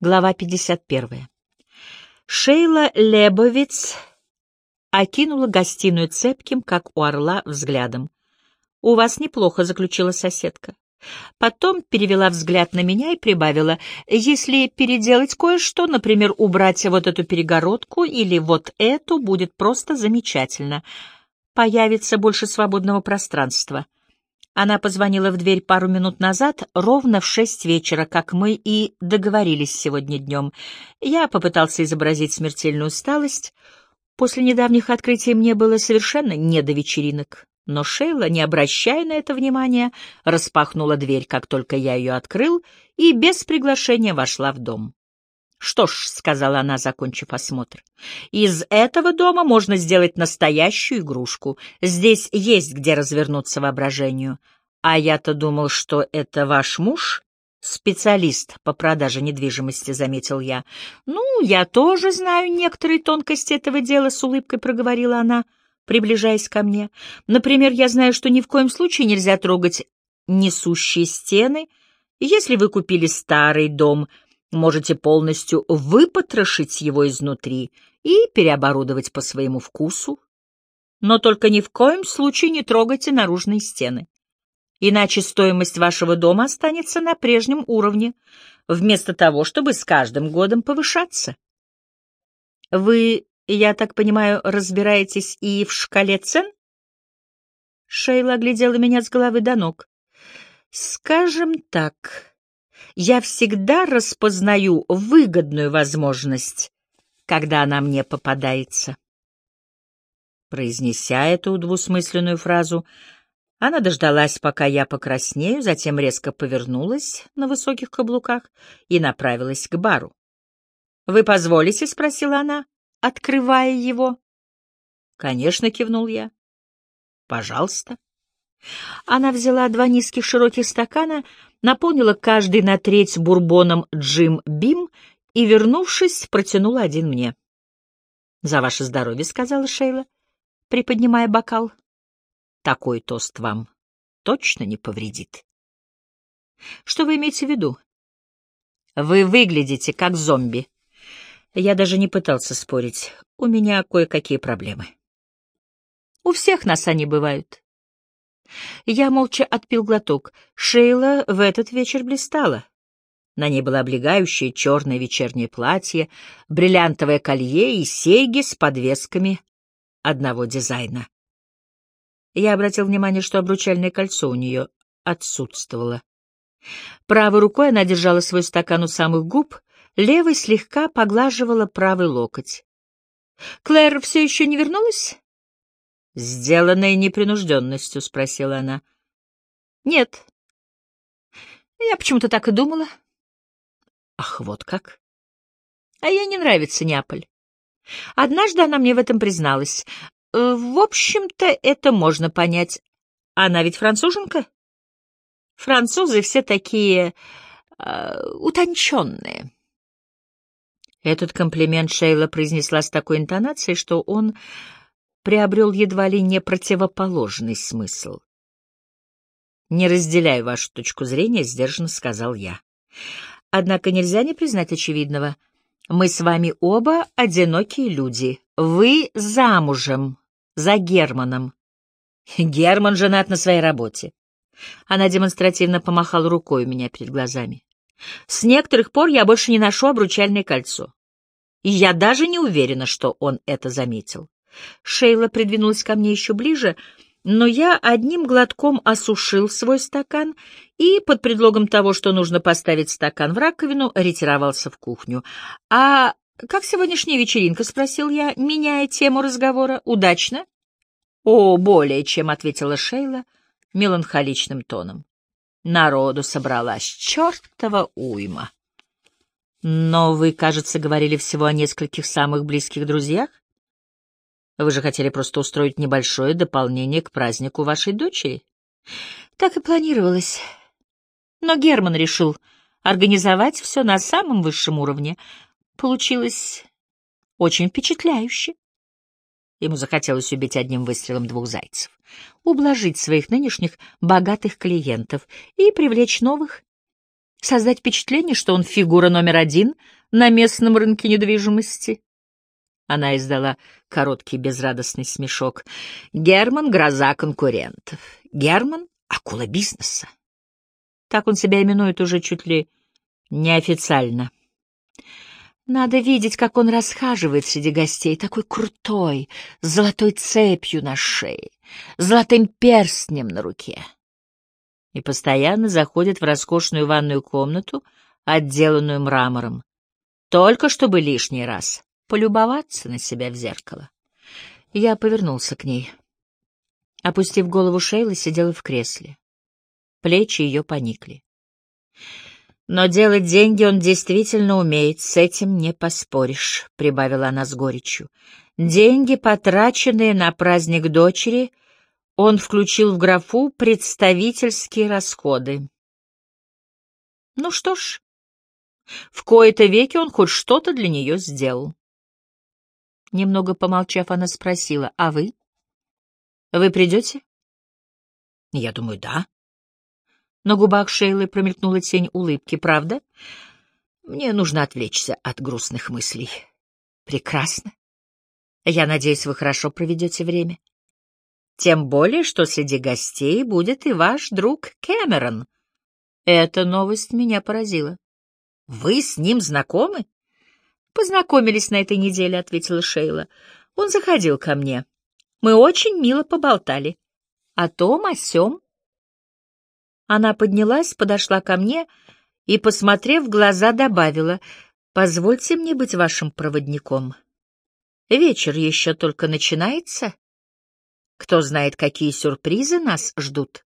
Глава 51. Шейла Лебовиц окинула гостиную цепким, как у орла, взглядом. «У вас неплохо», — заключила соседка. Потом перевела взгляд на меня и прибавила, «Если переделать кое-что, например, убрать вот эту перегородку или вот эту, будет просто замечательно. Появится больше свободного пространства». Она позвонила в дверь пару минут назад, ровно в шесть вечера, как мы и договорились сегодня днем. Я попытался изобразить смертельную усталость. После недавних открытий мне было совершенно не до вечеринок. Но Шейла, не обращая на это внимания, распахнула дверь, как только я ее открыл, и без приглашения вошла в дом. «Что ж», — сказала она, закончив осмотр, — «из этого дома можно сделать настоящую игрушку. Здесь есть где развернуться воображению. А я-то думал, что это ваш муж?» «Специалист по продаже недвижимости», — заметил я. «Ну, я тоже знаю некоторые тонкости этого дела», — с улыбкой проговорила она, приближаясь ко мне. «Например, я знаю, что ни в коем случае нельзя трогать несущие стены. Если вы купили старый дом, можете полностью выпотрошить его изнутри и переоборудовать по своему вкусу. Но только ни в коем случае не трогайте наружные стены. Иначе стоимость вашего дома останется на прежнем уровне, вместо того, чтобы с каждым годом повышаться. Вы, я так понимаю, разбираетесь и в шкале цен? Шейла оглядела меня с головы до ног. Скажем так, я всегда распознаю выгодную возможность, когда она мне попадается. Произнеся эту двусмысленную фразу, она дождалась, пока я покраснею, затем резко повернулась на высоких каблуках и направилась к бару. «Вы позволите?» — спросила она, открывая его. «Конечно», — кивнул я. «Пожалуйста». Она взяла два низких широких стакана, наполнила каждый на треть бурбоном Джим Бим и, вернувшись, протянула один мне. «За ваше здоровье», — сказала Шейла, приподнимая бокал. «Такой тост вам точно не повредит». «Что вы имеете в виду?» «Вы выглядите как зомби». Я даже не пытался спорить. У меня кое-какие проблемы. У всех нас они бывают. Я молча отпил глоток. Шейла в этот вечер блистала. На ней было облегающее черное вечернее платье, бриллиантовое колье и сейги с подвесками одного дизайна. Я обратил внимание, что обручальное кольцо у нее отсутствовало. Правой рукой она держала свой стакан у самых губ, левой слегка поглаживала правый локоть. «Клэр все еще не вернулась?» «Сделанное непринужденностью?» — спросила она. «Нет. Я почему-то так и думала». «Ах, вот как!» «А ей не нравится Неаполь. Однажды она мне в этом призналась. Э, в общем-то, это можно понять. Она ведь француженка?» «Французы все такие... Э, утонченные». Этот комплимент Шейла произнесла с такой интонацией, что он приобрел едва ли не противоположный смысл. «Не разделяю вашу точку зрения», — сдержанно сказал я. «Однако нельзя не признать очевидного. Мы с вами оба одинокие люди. Вы замужем за Германом. Герман женат на своей работе». Она демонстративно помахала рукой у меня перед глазами. «С некоторых пор я больше не ношу обручальное кольцо. И я даже не уверена, что он это заметил. Шейла придвинулась ко мне еще ближе, но я одним глотком осушил свой стакан и, под предлогом того, что нужно поставить стакан в раковину, ретировался в кухню. «А как сегодняшняя вечеринка?» — спросил я, меняя тему разговора. «Удачно?» «О, более чем», — ответила Шейла меланхоличным тоном. Народу собралась чертова уйма. «Но вы, кажется, говорили всего о нескольких самых близких друзьях?» Вы же хотели просто устроить небольшое дополнение к празднику вашей дочери. Так и планировалось. Но Герман решил организовать все на самом высшем уровне. Получилось очень впечатляюще. Ему захотелось убить одним выстрелом двух зайцев, ублажить своих нынешних богатых клиентов и привлечь новых. Создать впечатление, что он фигура номер один на местном рынке недвижимости. Она издала короткий безрадостный смешок. Герман — гроза конкурентов. Герман — акула бизнеса. Так он себя именует уже чуть ли неофициально. Надо видеть, как он расхаживает среди гостей, такой крутой, с золотой цепью на шее, золотым перстнем на руке. И постоянно заходит в роскошную ванную комнату, отделанную мрамором, только чтобы лишний раз полюбоваться на себя в зеркало. Я повернулся к ней. Опустив голову, Шейла сидела в кресле. Плечи ее поникли. Но делать деньги он действительно умеет, с этим не поспоришь, — прибавила она с горечью. Деньги, потраченные на праздник дочери, он включил в графу «представительские расходы». Ну что ж, в кои-то веки он хоть что-то для нее сделал. Немного помолчав, она спросила, «А вы? Вы придете?» «Я думаю, да», на губах Шейлы промелькнула тень улыбки. «Правда? Мне нужно отвлечься от грустных мыслей». «Прекрасно. Я надеюсь, вы хорошо проведете время. Тем более, что среди гостей будет и ваш друг Кэмерон. Эта новость меня поразила. Вы с ним знакомы?» «Познакомились на этой неделе», — ответила Шейла. «Он заходил ко мне. Мы очень мило поболтали. О том, о сём». Она поднялась, подошла ко мне и, посмотрев в глаза, добавила, «Позвольте мне быть вашим проводником. Вечер еще только начинается. Кто знает, какие сюрпризы нас ждут».